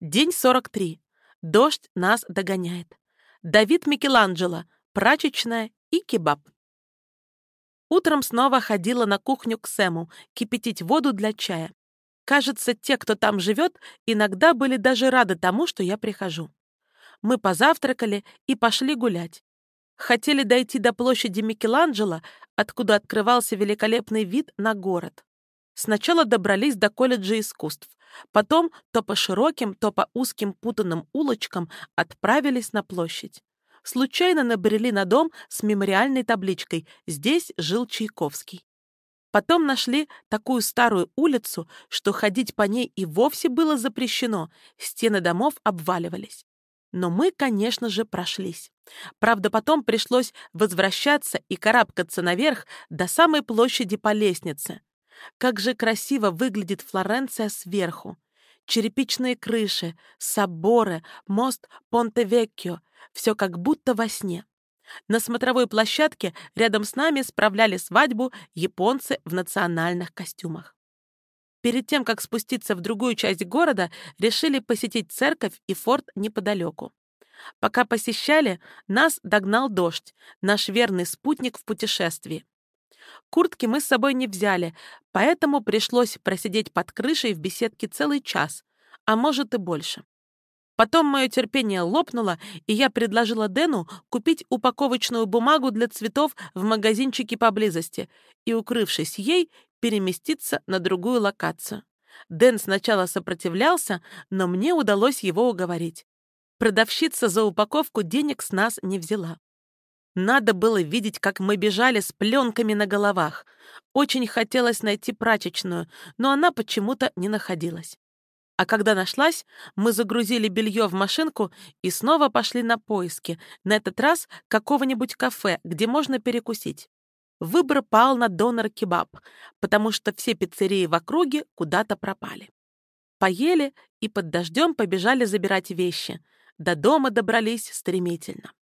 День 43. Дождь нас догоняет. Давид Микеланджело, прачечная и кебаб. Утром снова ходила на кухню к Сэму кипятить воду для чая. Кажется, те, кто там живет, иногда были даже рады тому, что я прихожу. Мы позавтракали и пошли гулять. Хотели дойти до площади Микеланджело, откуда открывался великолепный вид на город. Сначала добрались до колледжа искусств, потом то по широким, то по узким путанным улочкам отправились на площадь. Случайно набрели на дом с мемориальной табличкой «Здесь жил Чайковский». Потом нашли такую старую улицу, что ходить по ней и вовсе было запрещено, стены домов обваливались. Но мы, конечно же, прошлись. Правда, потом пришлось возвращаться и карабкаться наверх до самой площади по лестнице. Как же красиво выглядит Флоренция сверху. Черепичные крыши, соборы, мост Понте-Веккио — все как будто во сне. На смотровой площадке рядом с нами справляли свадьбу японцы в национальных костюмах. Перед тем, как спуститься в другую часть города, решили посетить церковь и форт неподалеку. Пока посещали, нас догнал дождь, наш верный спутник в путешествии. Куртки мы с собой не взяли, поэтому пришлось просидеть под крышей в беседке целый час, а может и больше. Потом мое терпение лопнуло, и я предложила Дэну купить упаковочную бумагу для цветов в магазинчике поблизости и, укрывшись ей, переместиться на другую локацию. Дэн сначала сопротивлялся, но мне удалось его уговорить. Продавщица за упаковку денег с нас не взяла. Надо было видеть, как мы бежали с пленками на головах. Очень хотелось найти прачечную, но она почему-то не находилась. А когда нашлась, мы загрузили белье в машинку и снова пошли на поиски, на этот раз какого-нибудь кафе, где можно перекусить. Выбор пал на донор-кебаб, потому что все пиццерии в округе куда-то пропали. Поели и под дождем побежали забирать вещи. До дома добрались стремительно.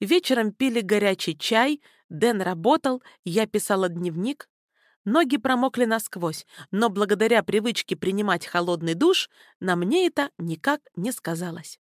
Вечером пили горячий чай, Дэн работал, я писала дневник, Ноги промокли насквозь, но благодаря привычке принимать холодный душ на мне это никак не сказалось.